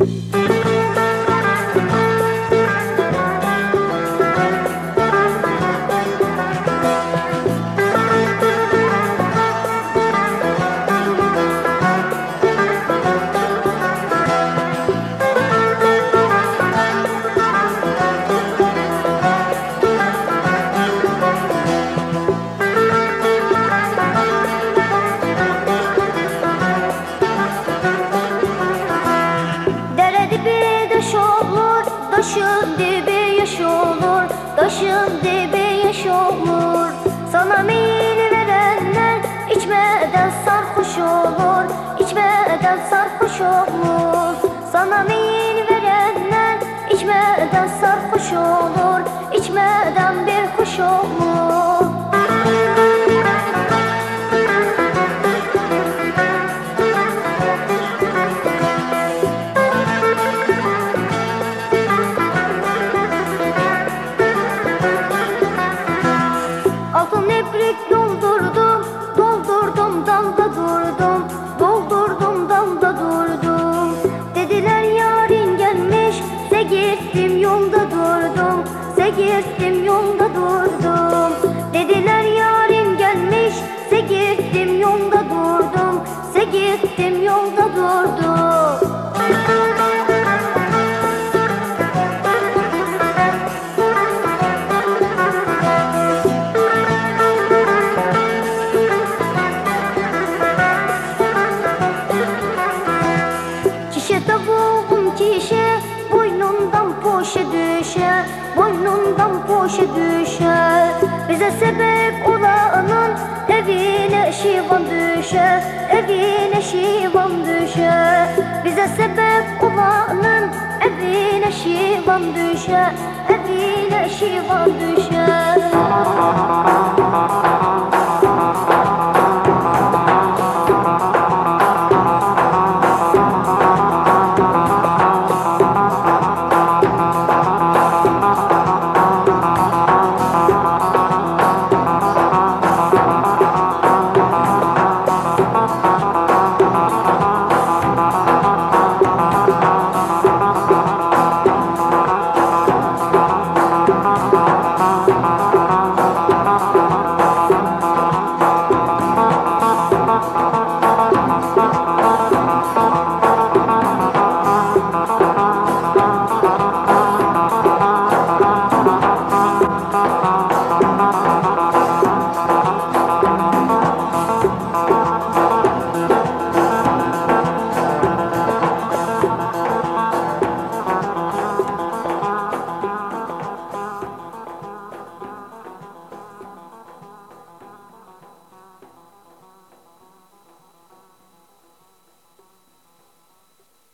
you daşın dibi yaş olur, daşın dibi damda durdum, doldurdum damda durdum. Dediler yarın gelmiş, se gittim yolda durdum, se gittim yolda durdum. Poşe düşe Boynundan poşe düşe. Bize sebep olanın Evine şivan düşe Evine şivan düşe. Bize sebep olanın Evine şivan düşe Evine şivan düşe